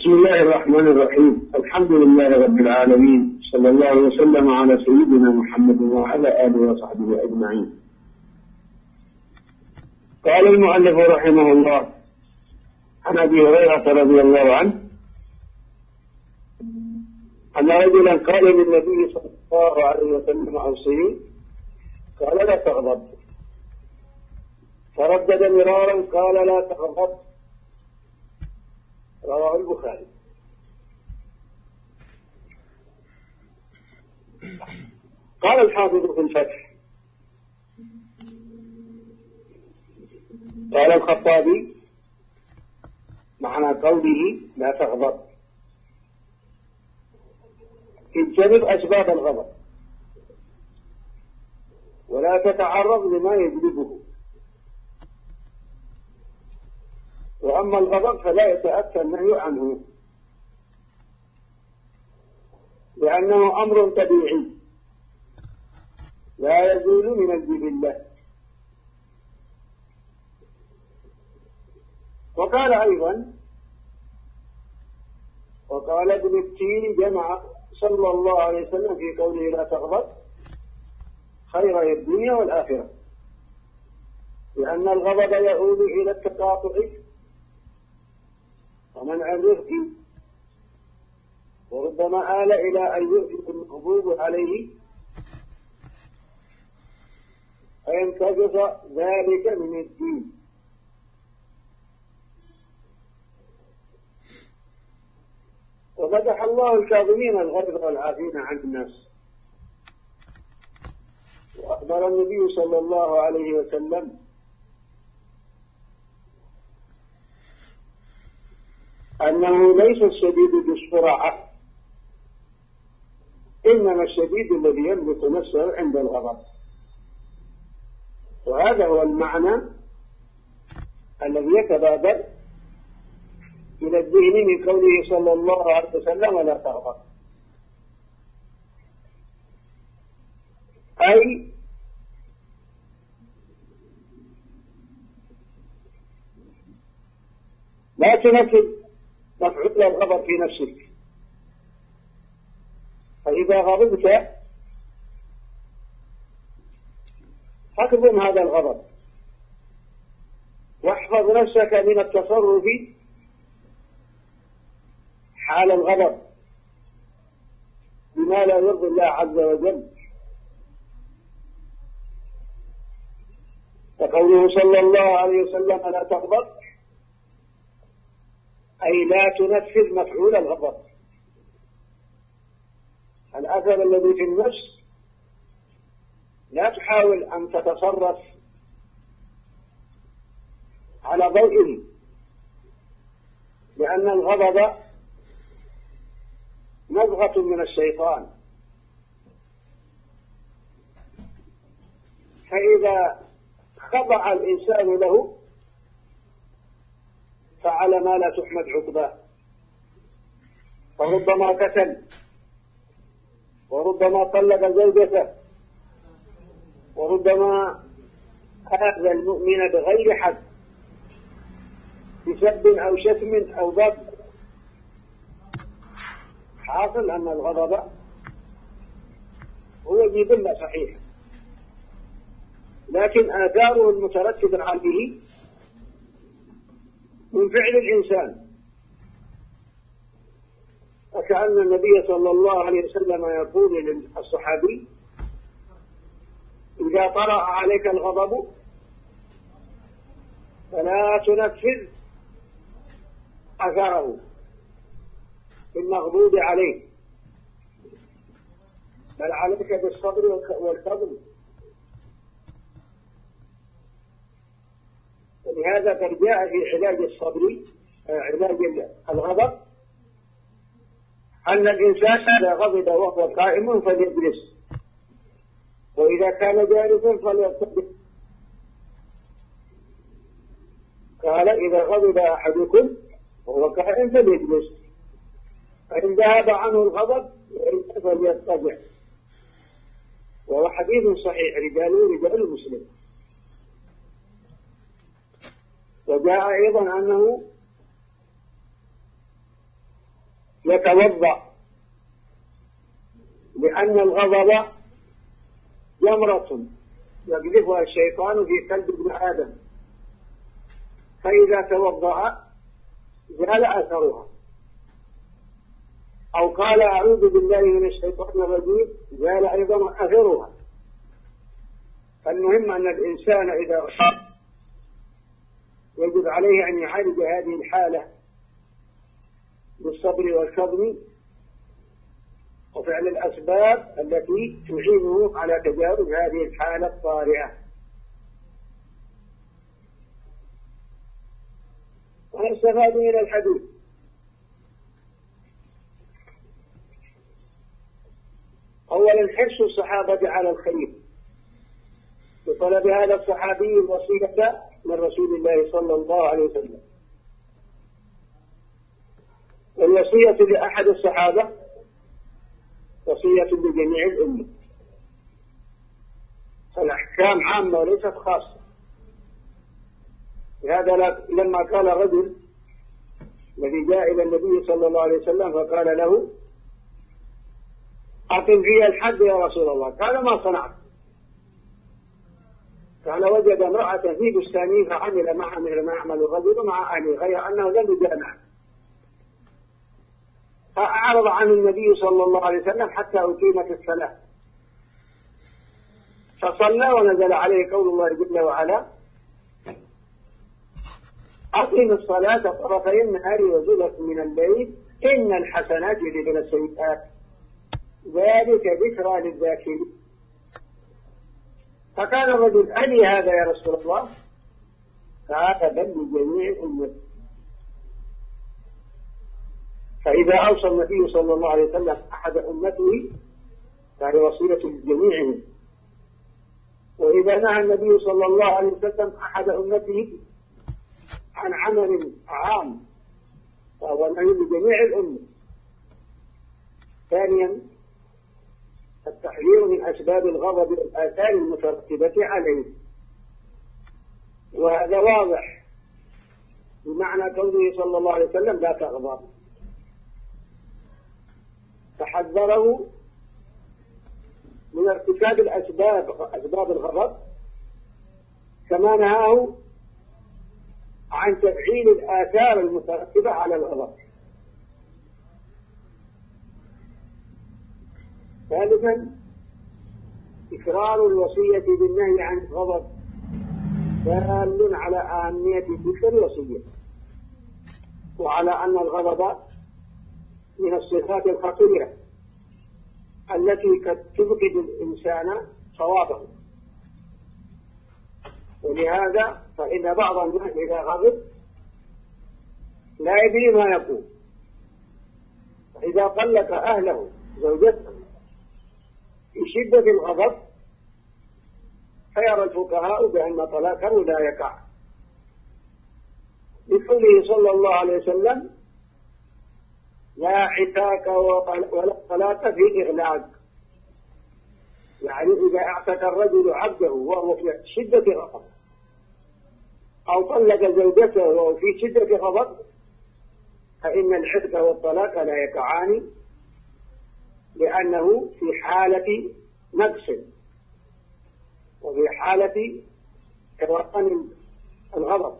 بسم الله الرحمن الرحيم. الحمد لله رب العالمين. صلى الله وسلم على سيدنا محمد وعلى آله وصحبه أجمعين. قال المؤلف رحمه الله عن أبي هريرة رضي الله عنه أن رجلا قال للنبي صلى الله عليه وسلم أوصني قال لا تغضب. فردد مرارا قال لا تغضب. رواه البخاري. قال الحافظ في الفتح. قال الخطابي معنى قوله لا تغضب. اجتنب أسباب الغضب. ولا تتعرض لما يجلبه. وأما الغضب فلا يتأتى النهي عنه. لأنه أمر طبيعي. لا يزول من الجبلة وقال أيضا وقال ابن التين جمع صلى الله عليه وسلم في قوله لا تغضب خير الدنيا والآخرة. لأن الغضب يعود إلى التقاطع. ومنع الرزق وربما آل إلى أن يؤتي المغضوب عليه فينتقص ذلك من الدين. ومدح الله الكاظمين الغضب والعافين عن الناس. وأخبر النبي صلى الله عليه وسلم أنه ليس الشديد بالسرعة إنما الشديد الذي يملك نفسه عند الغضب. وهذا هو المعنى الذي يتبادر إلى الذهن من قوله صلى الله عليه وسلم ولا تغضب. أي لا تنفذ مفعول الغضب في نفسك. فإذا غضبت فاكظم هذا الغضب. واحفظ نفسك من التصرف حال الغضب. بما لا يرضي الله عز وجل. وقوله صلى الله عليه وسلم لا تغضب. أي لا تنفذ مفعول الغضب الأثر الذي في النفس لا تحاول أن تتصرف على ضوئه لأن الغضب نزغة من الشيطان. فإذا خضع الإنسان له فعل ما لا تحمد عقباه. فربما قتل وربما طلق زوجته. وربما آذى المؤمن بغير حد. بسب أو شتم أو ضرب. حاصل أن الغضب هو جبلة صحيح لكن آثاره المترتبة عليه فعل الإنسان. وكأن النبي صلى الله عليه وسلم يقول للصحابي إذا طرأ عليك الغضب فلا تنفذ أثره. المغضوب عليه بل عليك بالصبر والفضل ولهذا قد جاء في علاج الصبر آه، علاج الغضب. أن الإنسان إذا غضب وهو قائم فليجلس. وإذا كان جالسا فليرقد قال إذا غضب أحدكم وهو قائم فليجلس. فإن ذهب عنه الغضب فليضطجع وهو حديث صحيح رجاله رجال مسلم. وجاء أيضا أنه يتوضأ لأن الغضب جمرة يقذفها الشيطان في قلب ابن آدم. فإذا توضأ زال أثرها. أو قال أعوذ بالله من الشيطان الرجيم زال أيضا أثرها. فالمهم أن الإنسان إذا أصاب يجب عليه أن يعالج هذه الحالة بالصبر والكظم وفعل الأسباب التي تعينه على تجاوز هذه الحالة الطارئة. ويستفاد من الحديث. أولا حرص الصحابة على الخير. بطلب هذا الصحابي الوصية من رسول الله صلى الله عليه وسلم. والوصية لأحد الصحابة وصية لجميع الأمة. فالأحكام عامة وليست خاصة. لهذا لما قال رجل الذي جاء إلى النبي صلى الله عليه وسلم فقال له أقم في الحد يا رسول الله. قال ما صنعت. قال وجد امرأة في بستانه فعمل معها مثل ما يعمل الرجل مع أهله غير أنه لم يجامع. فأعرض عن النبي صلى الله عليه وسلم حتى أقيمت الصلاة. فصلى ونزل عليه قول الله جل وعلا أقم الصلاة طرفي النهار وزلت من الليل إن الحسنات يذهبن السيئات. ذلك ذكرى للذاكرين. فقال الرجل ألي هذا يا رسول الله؟ قال بل لجميع أمتي. فإذا أوصى النبي صلى الله عليه وسلم أحد أمته كان وصية لجميعهم. وإذا نهى النبي صلى الله عليه وسلم أحد أمته عن عمل عام فهو نهي لجميع الأمة. ثانيا من أسباب الغضب والآثار المترتبة عليه. وهذا واضح. بمعنى قوله صلى الله عليه وسلم لا تغضب. فحذره من ارتكاب الأسباب أسباب الغضب كما نهاه عن تفعيل الآثار المترتبة على الغضب. ثالثا إكرار الوصية بالنهي عن الغضب دال على أهمية تلك الوصية وعلى أن الغضب من الصفات الخطيرة التي قد تفقد الإنسان صوابه. ولهذا فإن بعض الناس إذا غضب لا يدري ما يقول. فإذا طلق أهله زوجته في شدة الغضب فيرى الفقهاء بأن طلاقه لا يقع. لقوله صلى الله عليه وسلم لا عتاك ولا صلاة في إغلاق. يعني إذا اعتق الرجل عبده وهو في شدة غضب أو طلق زوجته وهو في شدة غضب فإن العتق والطلاق لا يقعان. لأنه في حالة نقص. وفي حالة توقن الغضب.